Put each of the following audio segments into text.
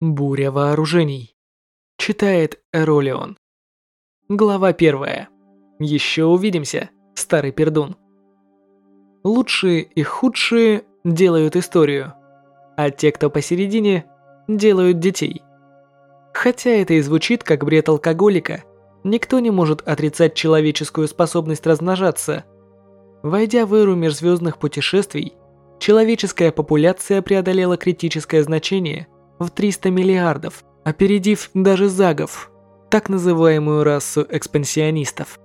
Буря вооружений. Читает Эролион. Глава первая. Еще увидимся, старый пердун. Лучшие и худшие делают историю, а те, кто посередине, делают детей. Хотя это и звучит как бред алкоголика, никто не может отрицать человеческую способность размножаться. Войдя в эру межзвездных путешествий, человеческая популяция преодолела критическое значение – в 300 миллиардов, опередив даже загов, так называемую расу экспансионистов.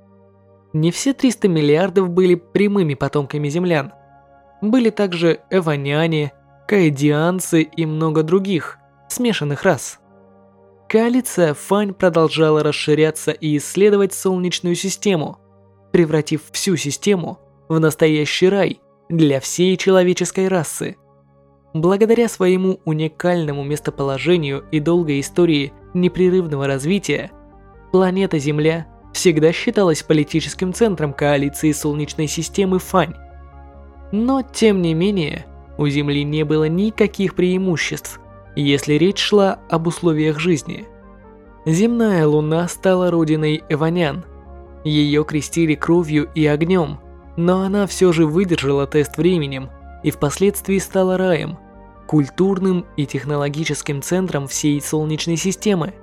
Не все 300 миллиардов были прямыми потомками землян. Были также эваняне, каэдианцы и много других, смешанных рас. Коалиция Фань продолжала расширяться и исследовать Солнечную систему, превратив всю систему в настоящий рай для всей человеческой расы. Благодаря своему уникальному местоположению и долгой истории непрерывного развития, планета Земля всегда считалась политическим центром коалиции Солнечной системы Фань. Но, тем не менее, у Земли не было никаких преимуществ, если речь шла об условиях жизни. Земная Луна стала родиной Эванян. Ее крестили кровью и огнем, но она все же выдержала тест временем и впоследствии стала раем, культурным и технологическим центром всей Солнечной системы.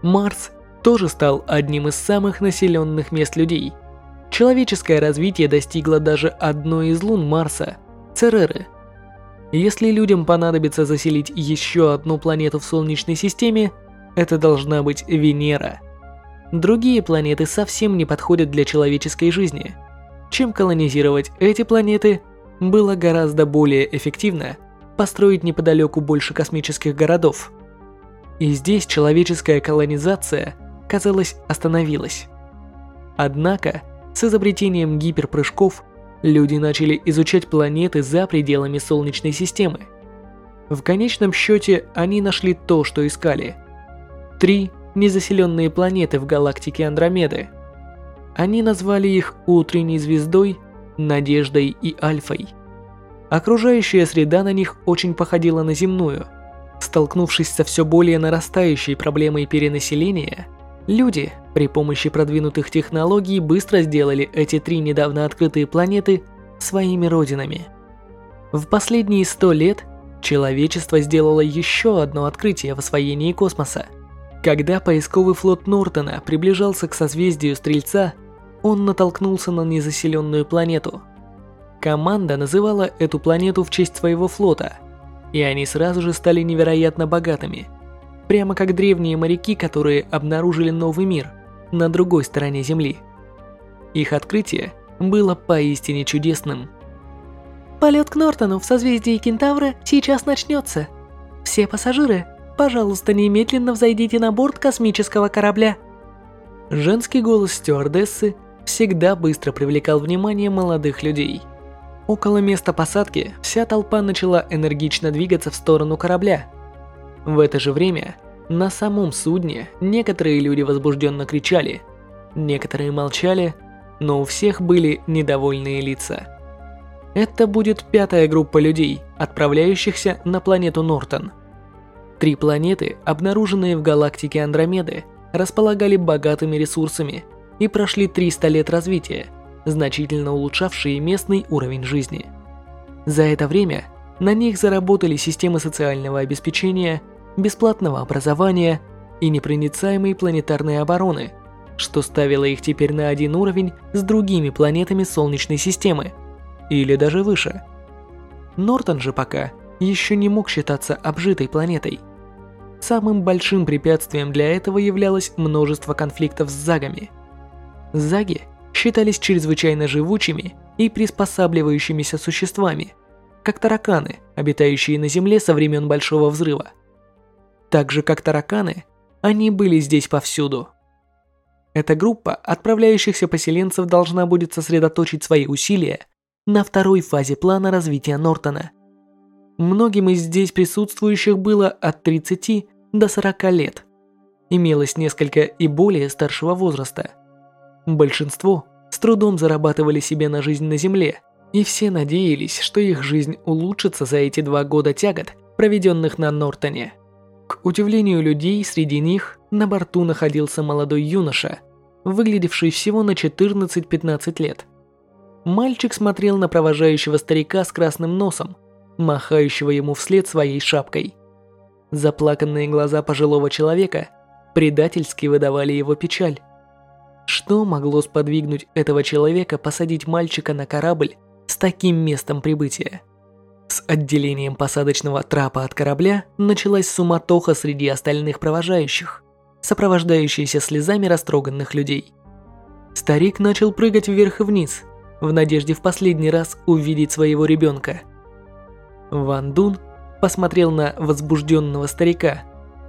Марс тоже стал одним из самых населенных мест людей. Человеческое развитие достигло даже одной из лун Марса – Цереры. Если людям понадобится заселить еще одну планету в Солнечной системе, это должна быть Венера. Другие планеты совсем не подходят для человеческой жизни. Чем колонизировать эти планеты было гораздо более эффективно – построить неподалеку больше космических городов. И здесь человеческая колонизация, казалось, остановилась. Однако, с изобретением гиперпрыжков, люди начали изучать планеты за пределами Солнечной системы. В конечном счете, они нашли то, что искали. Три незаселенные планеты в галактике Андромеды. Они назвали их утренней звездой, надеждой и альфой – Окружающая среда на них очень походила на земную. Столкнувшись со все более нарастающей проблемой перенаселения, люди при помощи продвинутых технологий быстро сделали эти три недавно открытые планеты своими родинами. В последние сто лет человечество сделало еще одно открытие в освоении космоса. Когда поисковый флот Нортона приближался к созвездию Стрельца, он натолкнулся на незаселенную планету – Команда называла эту планету в честь своего флота, и они сразу же стали невероятно богатыми. Прямо как древние моряки, которые обнаружили новый мир на другой стороне Земли. Их открытие было поистине чудесным. Полет к Нортону в созвездии Кентавра сейчас начнется. Все пассажиры, пожалуйста, немедленно взойдите на борт космического корабля. Женский голос стюардессы всегда быстро привлекал внимание молодых людей. Около места посадки вся толпа начала энергично двигаться в сторону корабля. В это же время на самом судне некоторые люди возбужденно кричали, некоторые молчали, но у всех были недовольные лица. Это будет пятая группа людей, отправляющихся на планету Нортон. Три планеты, обнаруженные в галактике Андромеды, располагали богатыми ресурсами и прошли 300 лет развития – значительно улучшавшие местный уровень жизни. За это время на них заработали системы социального обеспечения, бесплатного образования и непроницаемой планетарной обороны, что ставило их теперь на один уровень с другими планетами Солнечной системы, или даже выше. Нортон же пока еще не мог считаться обжитой планетой. Самым большим препятствием для этого являлось множество конфликтов с загами. Заги считались чрезвычайно живучими и приспосабливающимися существами, как тараканы, обитающие на Земле со времен Большого Взрыва. Так же, как тараканы, они были здесь повсюду. Эта группа отправляющихся поселенцев должна будет сосредоточить свои усилия на второй фазе плана развития Нортона. Многим из здесь присутствующих было от 30 до 40 лет. Имелось несколько и более старшего возраста – Большинство с трудом зарабатывали себе на жизнь на земле, и все надеялись, что их жизнь улучшится за эти два года тягот, проведенных на Нортоне. К удивлению людей, среди них на борту находился молодой юноша, выглядевший всего на 14-15 лет. Мальчик смотрел на провожающего старика с красным носом, махающего ему вслед своей шапкой. Заплаканные глаза пожилого человека предательски выдавали его печаль. Что могло сподвигнуть этого человека посадить мальчика на корабль с таким местом прибытия? С отделением посадочного трапа от корабля началась суматоха среди остальных провожающих, сопровождающаяся слезами растроганных людей. Старик начал прыгать вверх и вниз, в надежде в последний раз увидеть своего ребенка. Ван Дун посмотрел на возбужденного старика,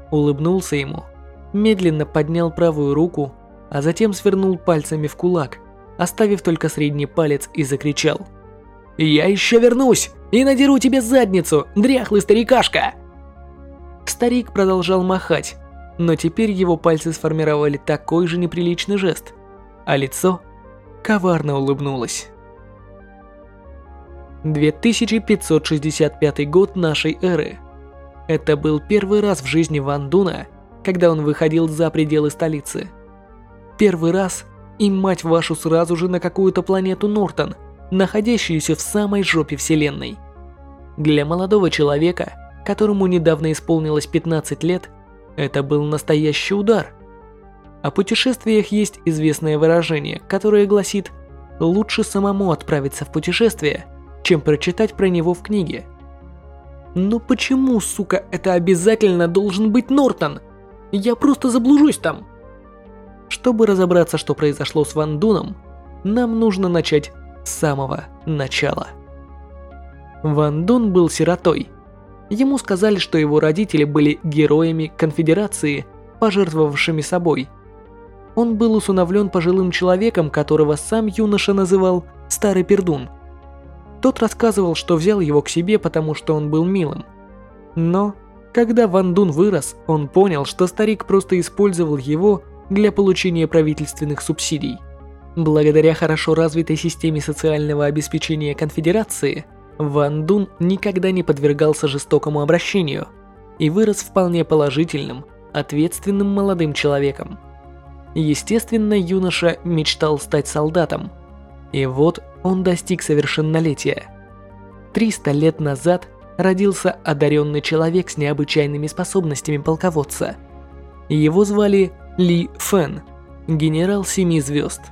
улыбнулся ему, медленно поднял правую руку, а затем свернул пальцами в кулак, оставив только средний палец и закричал. «Я еще вернусь!» и надеру тебе задницу, дряхлый старикашка!» Старик продолжал махать, но теперь его пальцы сформировали такой же неприличный жест, а лицо коварно улыбнулось. 2565 год нашей эры. Это был первый раз в жизни Ван Дуна, когда он выходил за пределы столицы. Первый раз и мать вашу сразу же на какую-то планету Нортон – находящуюся в самой жопе Вселенной. Для молодого человека, которому недавно исполнилось 15 лет, это был настоящий удар. О путешествиях есть известное выражение, которое гласит «лучше самому отправиться в путешествие, чем прочитать про него в книге». Но почему, сука, это обязательно должен быть Нортон? Я просто заблужусь там. Чтобы разобраться, что произошло с Ван Дуном, нам нужно начать с самого начала. Ван Дун был сиротой. Ему сказали, что его родители были героями конфедерации, пожертвовавшими собой. Он был усыновлен пожилым человеком, которого сам юноша называл «старый пердун». Тот рассказывал, что взял его к себе, потому что он был милым. Но, когда Ван Дун вырос, он понял, что старик просто использовал его для получения правительственных субсидий – Благодаря хорошо развитой системе социального обеспечения конфедерации, Ван Дун никогда не подвергался жестокому обращению и вырос вполне положительным, ответственным молодым человеком. Естественно, юноша мечтал стать солдатом. И вот он достиг совершеннолетия. 300 лет назад родился одаренный человек с необычайными способностями полководца. Его звали Ли Фэн, генерал семи звезд –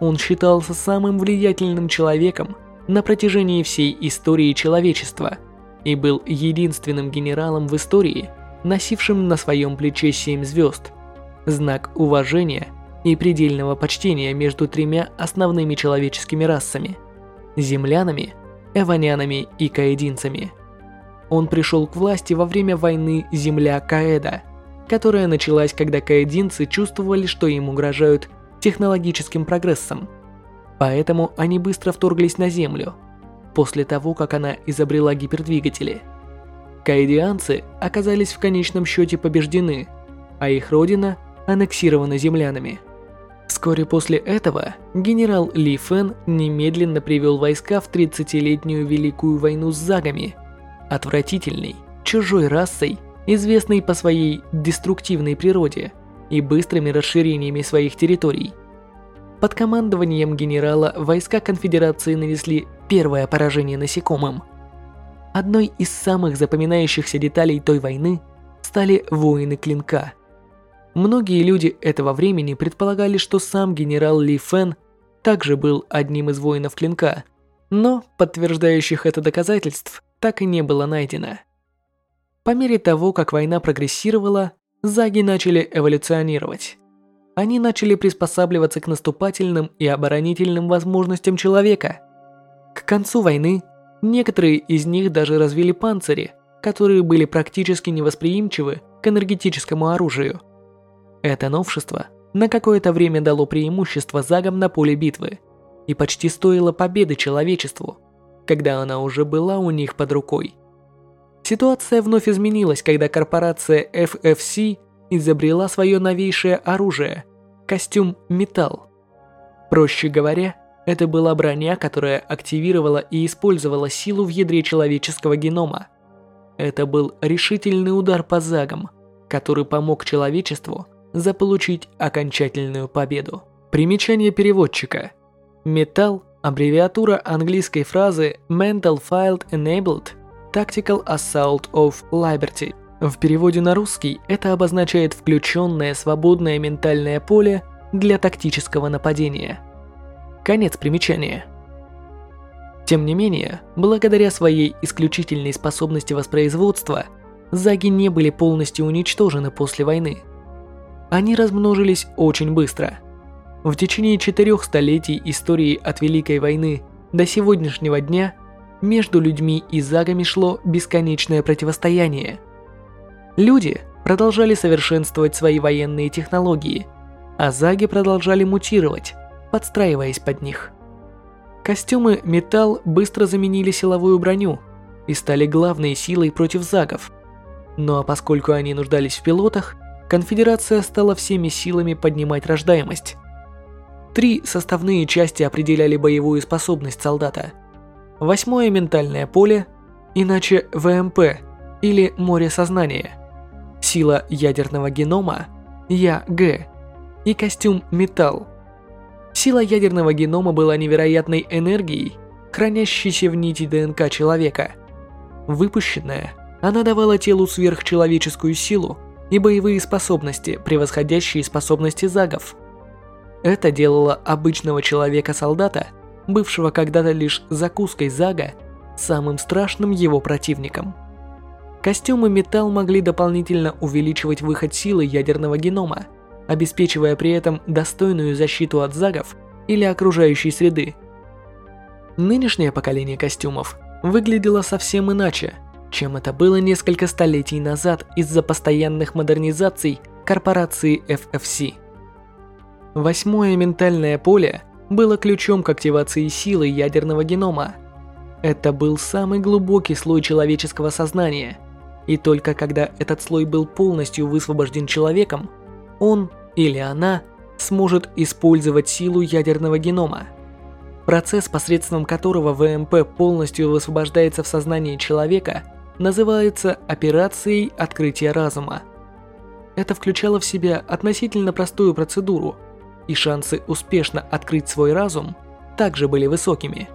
он считался самым влиятельным человеком на протяжении всей истории человечества и был единственным генералом в истории, носившим на своем плече семь звезд, знак уважения и предельного почтения между тремя основными человеческими расами – землянами, эванянами и каэдинцами. Он пришел к власти во время войны Земля Каэда, которая началась, когда каэдинцы чувствовали, что им угрожают технологическим прогрессом. Поэтому они быстро вторглись на Землю, после того, как она изобрела гипердвигатели. Каэдианцы оказались в конечном счете побеждены, а их родина аннексирована землянами. Вскоре после этого генерал Ли Фэн немедленно привел войска в 30-летнюю Великую войну с Загами, отвратительной, чужой расой, известной по своей деструктивной природе – и быстрыми расширениями своих территорий. Под командованием генерала войска конфедерации нанесли первое поражение насекомым. Одной из самых запоминающихся деталей той войны стали воины клинка. Многие люди этого времени предполагали, что сам генерал Ли Фэн также был одним из воинов клинка, но подтверждающих это доказательств так и не было найдено. По мере того, как война прогрессировала, заги начали эволюционировать. Они начали приспосабливаться к наступательным и оборонительным возможностям человека. К концу войны некоторые из них даже развили панцири, которые были практически невосприимчивы к энергетическому оружию. Это новшество на какое-то время дало преимущество загам на поле битвы и почти стоило победы человечеству, когда она уже была у них под рукой. Ситуация вновь изменилась, когда корпорация FFC изобрела свое новейшее оружие – костюм «Металл». Проще говоря, это была броня, которая активировала и использовала силу в ядре человеческого генома. Это был решительный удар по загам, который помог человечеству заполучить окончательную победу. Примечание переводчика. Металл – аббревиатура английской фразы Mental Field Enabled Tactical Assault of Liberty. В переводе на русский это обозначает включенное свободное ментальное поле для тактического нападения. Конец примечания. Тем не менее, благодаря своей исключительной способности воспроизводства, заги не были полностью уничтожены после войны. Они размножились очень быстро. В течение четырех столетий истории от Великой войны до сегодняшнего дня между людьми и загами шло бесконечное противостояние. Люди продолжали совершенствовать свои военные технологии, а заги продолжали мутировать, подстраиваясь под них. Костюмы металл быстро заменили силовую броню и стали главной силой против загов. Ну а поскольку они нуждались в пилотах, конфедерация стала всеми силами поднимать рождаемость. Три составные части определяли боевую способность солдата. Восьмое ментальное поле, иначе ВМП или море сознания. Сила ядерного генома, Я-Г, и костюм металл, Сила ядерного генома была невероятной энергией, хранящейся в нити ДНК человека. Выпущенная, она давала телу сверхчеловеческую силу и боевые способности, превосходящие способности загов. Это делало обычного человека-солдата, бывшего когда-то лишь закуской зага, самым страшным его противником. Костюмы металл могли дополнительно увеличивать выход силы ядерного генома – обеспечивая при этом достойную защиту от загов или окружающей среды. Нынешнее поколение костюмов выглядело совсем иначе, чем это было несколько столетий назад из-за постоянных модернизаций корпорации FFC. Восьмое ментальное поле было ключом к активации силы ядерного генома. Это был самый глубокий слой человеческого сознания, и только когда этот слой был полностью высвобожден человеком, он или она сможет использовать силу ядерного генома. Процесс, посредством которого ВМП полностью высвобождается в сознании человека, называется операцией открытия разума. Это включало в себя относительно простую процедуру, и шансы успешно открыть свой разум также были высокими.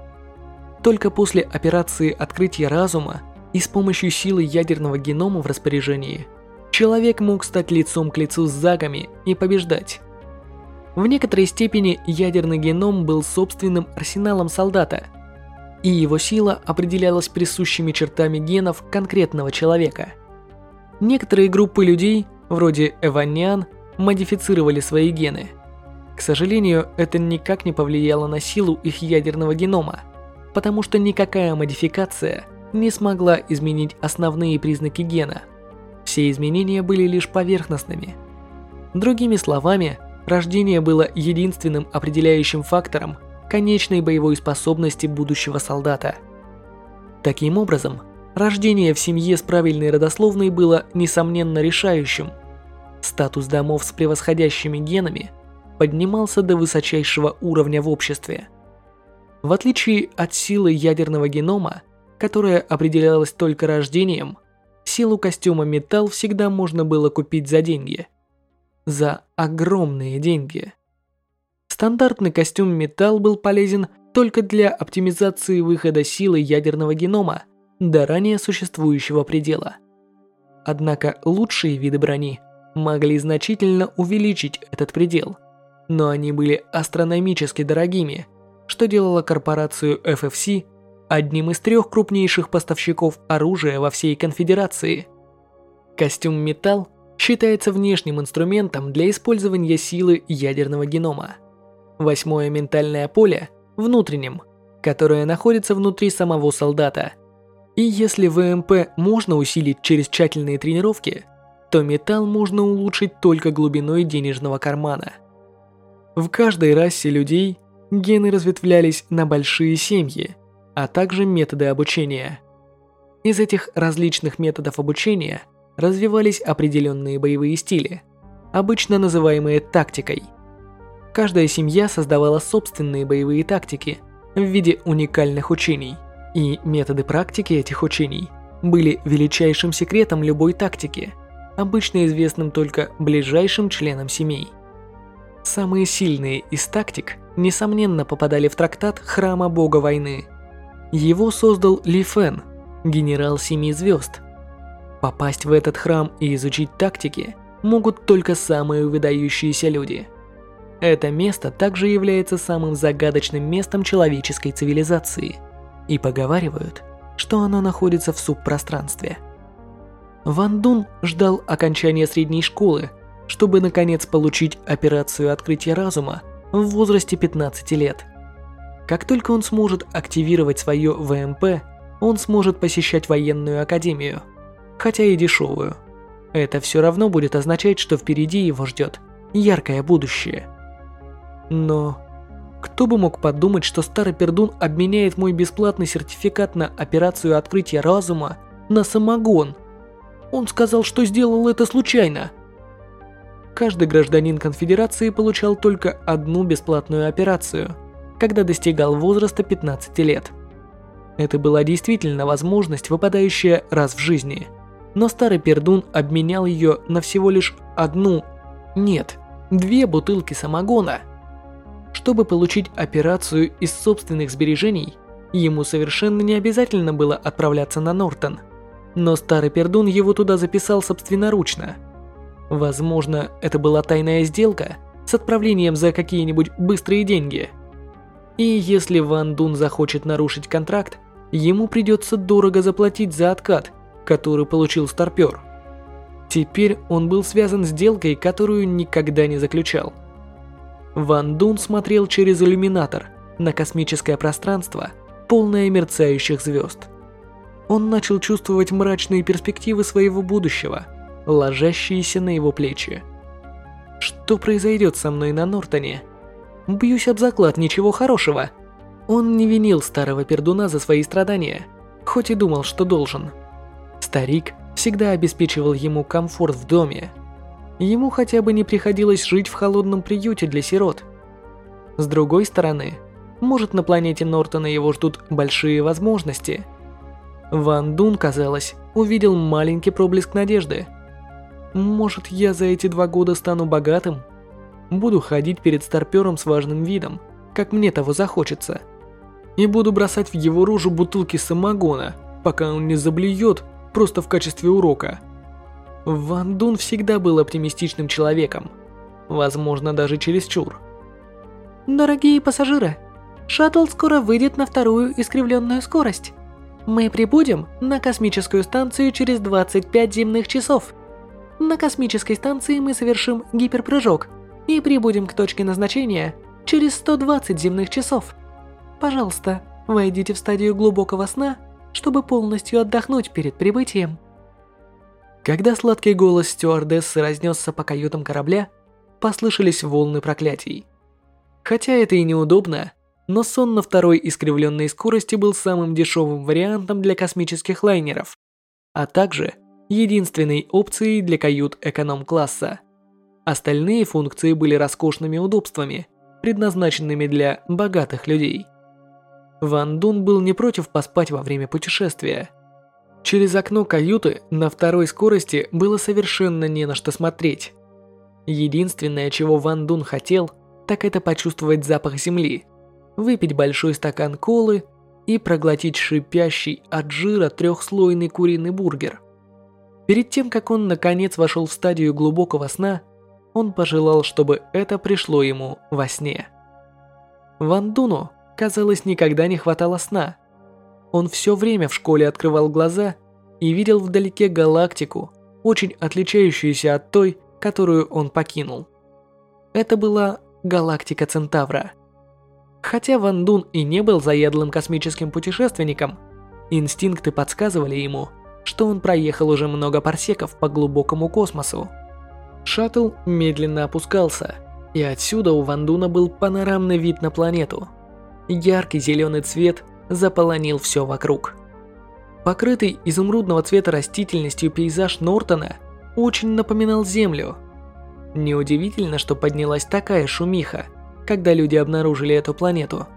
Только после операции открытия разума и с помощью силы ядерного генома в распоряжении – человек мог стать лицом к лицу с загами и побеждать. В некоторой степени ядерный геном был собственным арсеналом солдата, и его сила определялась присущими чертами генов конкретного человека. Некоторые группы людей, вроде эваниан, модифицировали свои гены. К сожалению, это никак не повлияло на силу их ядерного генома, потому что никакая модификация не смогла изменить основные признаки гена – все изменения были лишь поверхностными. Другими словами, рождение было единственным определяющим фактором конечной боевой способности будущего солдата. Таким образом, рождение в семье с правильной родословной было несомненно решающим. Статус домов с превосходящими генами поднимался до высочайшего уровня в обществе. В отличие от силы ядерного генома, которая определялась только рождением, Силу костюма металл всегда можно было купить за деньги. За огромные деньги. Стандартный костюм металл был полезен только для оптимизации выхода силы ядерного генома до ранее существующего предела. Однако лучшие виды брони могли значительно увеличить этот предел, но они были астрономически дорогими, что делало корпорацию FFC одним из трех крупнейших поставщиков оружия во всей конфедерации. Костюм металл считается внешним инструментом для использования силы ядерного генома. Восьмое ментальное поле – внутренним, которое находится внутри самого солдата. И если ВМП можно усилить через тщательные тренировки, то металл можно улучшить только глубиной денежного кармана. В каждой расе людей гены разветвлялись на большие семьи – а также методы обучения. Из этих различных методов обучения развивались определенные боевые стили, обычно называемые тактикой. Каждая семья создавала собственные боевые тактики в виде уникальных учений, и методы практики этих учений были величайшим секретом любой тактики, обычно известным только ближайшим членам семей. Самые сильные из тактик, несомненно, попадали в трактат Храма Бога Войны. Его создал Ли Фен, генерал Семи Звезд. Попасть в этот храм и изучить тактики могут только самые выдающиеся люди. Это место также является самым загадочным местом человеческой цивилизации. И поговаривают, что оно находится в субпространстве. Ван Дун ждал окончания средней школы, чтобы наконец получить операцию открытия разума в возрасте 15 лет. Как только он сможет активировать свое ВМП, он сможет посещать военную академию, хотя и дешевую. Это все равно будет означать, что впереди его ждет яркое будущее. Но кто бы мог подумать, что старый пердун обменяет мой бесплатный сертификат на операцию открытия разума на самогон? Он сказал, что сделал это случайно. Каждый гражданин конфедерации получал только одну бесплатную операцию, когда достигал возраста 15 лет. Это была действительно возможность, выпадающая раз в жизни. Но старый пердун обменял ее на всего лишь одну, нет, две бутылки самогона – чтобы получить операцию из собственных сбережений, ему совершенно не обязательно было отправляться на Нортон. Но старый пердун его туда записал собственноручно. Возможно, это была тайная сделка с отправлением за какие-нибудь быстрые деньги. И если Ван Дун захочет нарушить контракт, ему придется дорого заплатить за откат, который получил старпер. Теперь он был связан с сделкой, которую никогда не заключал. Ван Дун смотрел через иллюминатор на космическое пространство, полное мерцающих звезд. Он начал чувствовать мрачные перспективы своего будущего, ложащиеся на его плечи. Что произойдет со мной на Нортоне? Бьюсь об заклад, ничего хорошего. Он не винил старого пердуна за свои страдания, хоть и думал, что должен. Старик всегда обеспечивал ему комфорт в доме, ему хотя бы не приходилось жить в холодном приюте для сирот. С другой стороны, может на планете Нортона его ждут большие возможности. Ван Дун, казалось, увидел маленький проблеск надежды. Может, я за эти два года стану богатым? Буду ходить перед старпером с важным видом, как мне того захочется. И буду бросать в его рожу бутылки самогона, пока он не заблюет просто в качестве урока. Ван Дун всегда был оптимистичным человеком. Возможно, даже чересчур. Дорогие пассажиры, шаттл скоро выйдет на вторую искривленную скорость. Мы прибудем на космическую станцию через 25 земных часов. На космической станции мы совершим гиперпрыжок и прибудем к точке назначения через 120 земных часов. Пожалуйста, войдите в стадию глубокого сна, чтобы полностью отдохнуть перед прибытием. Когда сладкий голос стюардессы разнесся по каютам корабля, послышались волны проклятий. Хотя это и неудобно, но сон на второй искривленной скорости был самым дешевым вариантом для космических лайнеров, а также единственной опцией для кают эконом-класса. Остальные функции были роскошными удобствами, предназначенными для богатых людей. Ван Дун был не против поспать во время путешествия – Через окно каюты на второй скорости было совершенно не на что смотреть. Единственное, чего Ван Дун хотел, так это почувствовать запах земли, выпить большой стакан колы и проглотить шипящий от жира трехслойный куриный бургер. Перед тем, как он наконец вошел в стадию глубокого сна, он пожелал, чтобы это пришло ему во сне. Ван Дуну, казалось, никогда не хватало сна – он все время в школе открывал глаза и видел вдалеке галактику, очень отличающуюся от той, которую он покинул. Это была галактика Центавра. Хотя Ван Дун и не был заядлым космическим путешественником, инстинкты подсказывали ему, что он проехал уже много парсеков по глубокому космосу. Шаттл медленно опускался, и отсюда у Ван Дуна был панорамный вид на планету. Яркий зеленый цвет заполонил все вокруг. Покрытый изумрудного цвета растительностью пейзаж Нортона очень напоминал Землю. Неудивительно, что поднялась такая шумиха, когда люди обнаружили эту планету.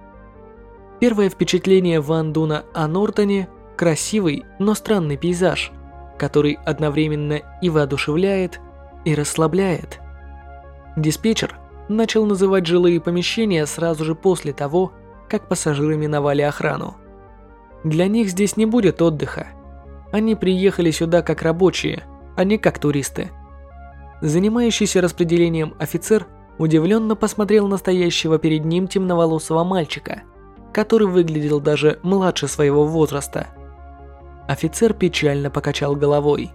Первое впечатление Ван Дуна о Нортоне красивый, но странный пейзаж, который одновременно и воодушевляет, и расслабляет. Диспетчер начал называть жилые помещения сразу же после того, как пассажиры миновали охрану. Для них здесь не будет отдыха. Они приехали сюда как рабочие, а не как туристы. Занимающийся распределением офицер удивленно посмотрел на стоящего перед ним темноволосого мальчика, который выглядел даже младше своего возраста. Офицер печально покачал головой.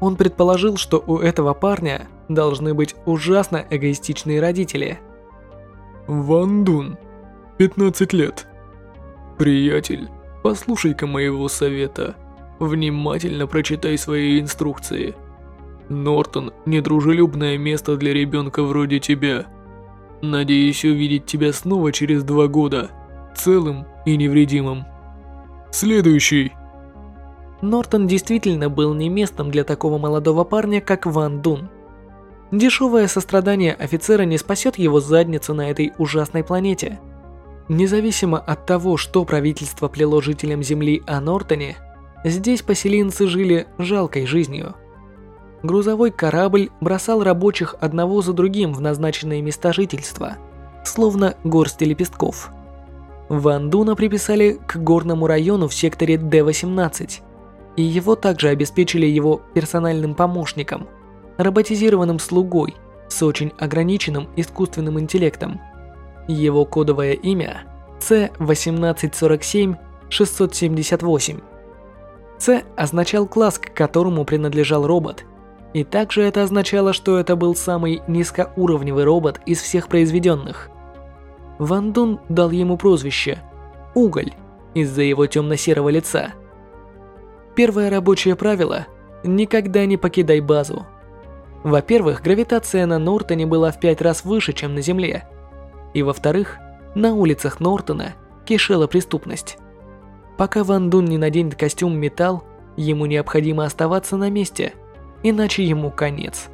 Он предположил, что у этого парня должны быть ужасно эгоистичные родители. Ван Дун, 15 лет. Приятель, послушай-ка моего совета. Внимательно прочитай свои инструкции. Нортон – недружелюбное место для ребенка вроде тебя. Надеюсь увидеть тебя снова через два года, целым и невредимым. Следующий. Нортон действительно был не местом для такого молодого парня, как Ван Дун. Дешевое сострадание офицера не спасет его задницу на этой ужасной планете. Независимо от того, что правительство плело жителям Земли о Нортоне, здесь поселенцы жили жалкой жизнью – грузовой корабль бросал рабочих одного за другим в назначенные места жительства, словно горсти лепестков. Ван Дуна приписали к горному району в секторе Д-18, и его также обеспечили его персональным помощником, роботизированным слугой с очень ограниченным искусственным интеллектом. Его кодовое имя C1847-678. C означал класс, к которому принадлежал робот – и также это означало, что это был самый низкоуровневый робот из всех произведенных. Ван Дун дал ему прозвище «Уголь» из-за его темно-серого лица. Первое рабочее правило – никогда не покидай базу. Во-первых, гравитация на Нортоне была в пять раз выше, чем на Земле. И во-вторых, на улицах Нортона кишела преступность. Пока Ван Дун не наденет костюм металл, ему необходимо оставаться на месте – иначе ему конец.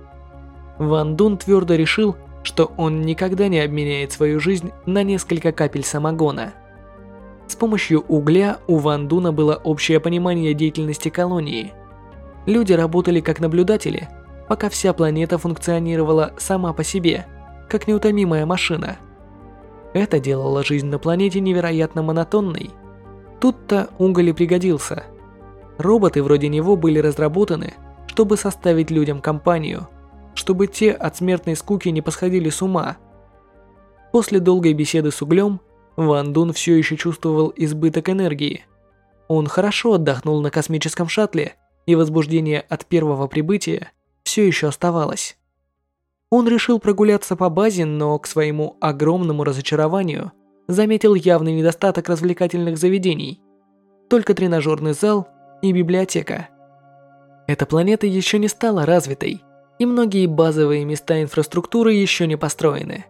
Ван Дун твердо решил, что он никогда не обменяет свою жизнь на несколько капель самогона. С помощью угля у Ван Дуна было общее понимание деятельности колонии. Люди работали как наблюдатели, пока вся планета функционировала сама по себе, как неутомимая машина. Это делало жизнь на планете невероятно монотонной. Тут-то уголь и пригодился. Роботы вроде него были разработаны – чтобы составить людям компанию, чтобы те от смертной скуки не посходили с ума. После долгой беседы с углем, Ван Дун все еще чувствовал избыток энергии. Он хорошо отдохнул на космическом шаттле, и возбуждение от первого прибытия все еще оставалось. Он решил прогуляться по базе, но к своему огромному разочарованию заметил явный недостаток развлекательных заведений. Только тренажерный зал и библиотека – эта планета еще не стала развитой, и многие базовые места инфраструктуры еще не построены.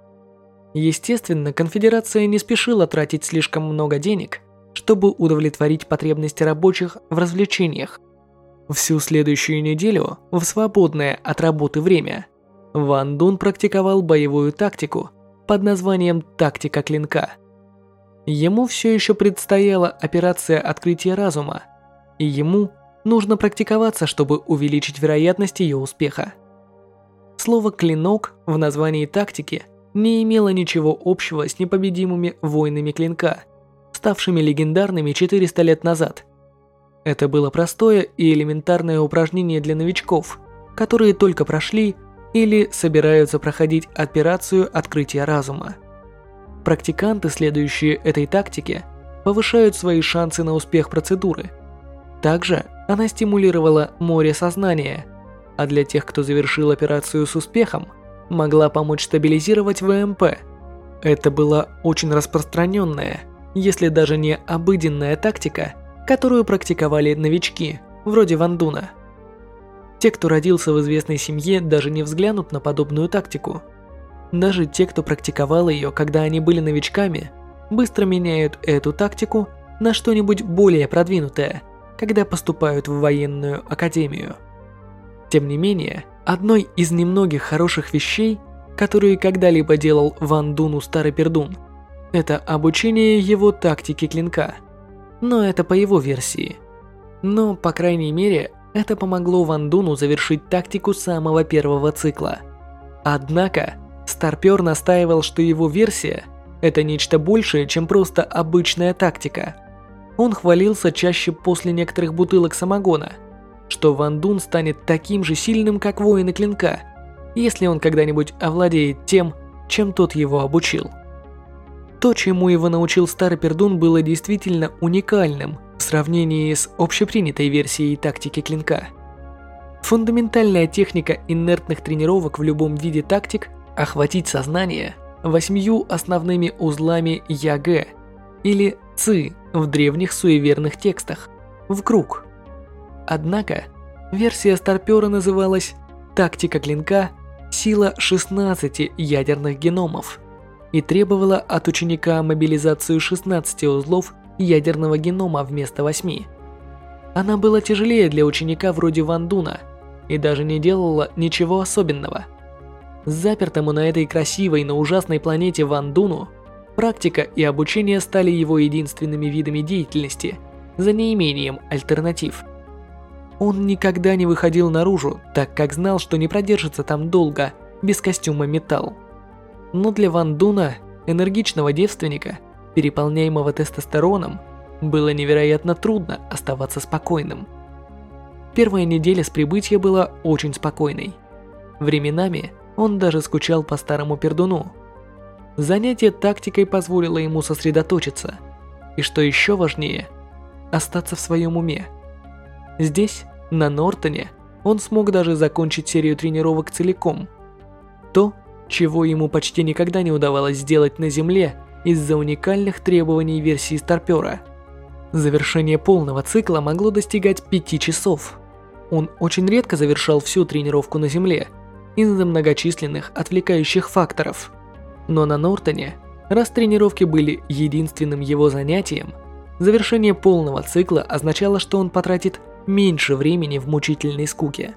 Естественно, конфедерация не спешила тратить слишком много денег, чтобы удовлетворить потребности рабочих в развлечениях. Всю следующую неделю, в свободное от работы время, Ван Дун практиковал боевую тактику под названием «Тактика клинка». Ему все еще предстояла операция открытия разума, и ему Нужно практиковаться, чтобы увеличить вероятность ее успеха. Слово «клинок» в названии тактики не имело ничего общего с непобедимыми воинами клинка, ставшими легендарными 400 лет назад. Это было простое и элементарное упражнение для новичков, которые только прошли или собираются проходить операцию открытия разума. Практиканты, следующие этой тактике, повышают свои шансы на успех процедуры. Также она стимулировала море сознания, а для тех, кто завершил операцию с успехом, могла помочь стабилизировать ВМП. Это была очень распространенная, если даже не обыденная тактика, которую практиковали новички, вроде Вандуна. Те, кто родился в известной семье, даже не взглянут на подобную тактику. Даже те, кто практиковал ее, когда они были новичками, быстро меняют эту тактику на что-нибудь более продвинутое – когда поступают в военную академию. Тем не менее, одной из немногих хороших вещей, которые когда-либо делал Ван Дуну Старый Пердун, это обучение его тактике клинка. Но это по его версии. Но, по крайней мере, это помогло Ван Дуну завершить тактику самого первого цикла. Однако, Старпер настаивал, что его версия – это нечто большее, чем просто обычная тактика. Он хвалился чаще после некоторых бутылок самогона, что Ван Дун станет таким же сильным, как воины клинка, если он когда-нибудь овладеет тем, чем тот его обучил. То, чему его научил старый пердун, было действительно уникальным в сравнении с общепринятой версией тактики клинка. Фундаментальная техника инертных тренировок в любом виде тактик – охватить сознание восьмью основными узлами ЯГ или ЦИ в древних суеверных текстах в круг. Однако, версия Старпера называлась «Тактика клинка. Сила 16 ядерных геномов» и требовала от ученика мобилизацию 16 узлов ядерного генома вместо 8. Она была тяжелее для ученика вроде Ван Дуна и даже не делала ничего особенного. Запертому на этой красивой, но ужасной планете Ван Дуну практика и обучение стали его единственными видами деятельности за неимением альтернатив. Он никогда не выходил наружу, так как знал, что не продержится там долго, без костюма металл. Но для Ван Дуна, энергичного девственника, переполняемого тестостероном, было невероятно трудно оставаться спокойным. Первая неделя с прибытия была очень спокойной. Временами он даже скучал по старому пердуну. Занятие тактикой позволило ему сосредоточиться. И что еще важнее, остаться в своем уме. Здесь, на Нортоне, он смог даже закончить серию тренировок целиком. То, чего ему почти никогда не удавалось сделать на Земле из-за уникальных требований версии Старпера. Завершение полного цикла могло достигать 5 часов. Он очень редко завершал всю тренировку на Земле из-за многочисленных отвлекающих факторов. Но на Нортоне, раз тренировки были единственным его занятием, завершение полного цикла означало, что он потратит меньше времени в мучительной скуке.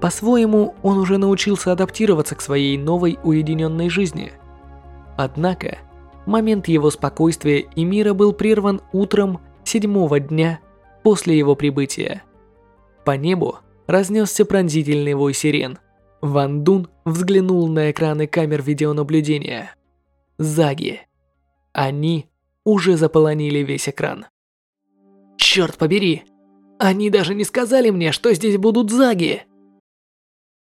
По-своему, он уже научился адаптироваться к своей новой уединенной жизни. Однако, момент его спокойствия и мира был прерван утром седьмого дня после его прибытия. По небу разнесся пронзительный вой сирен. Ван Дун взглянул на экраны камер видеонаблюдения. Заги. Они уже заполонили весь экран. Черт побери! Они даже не сказали мне, что здесь будут заги!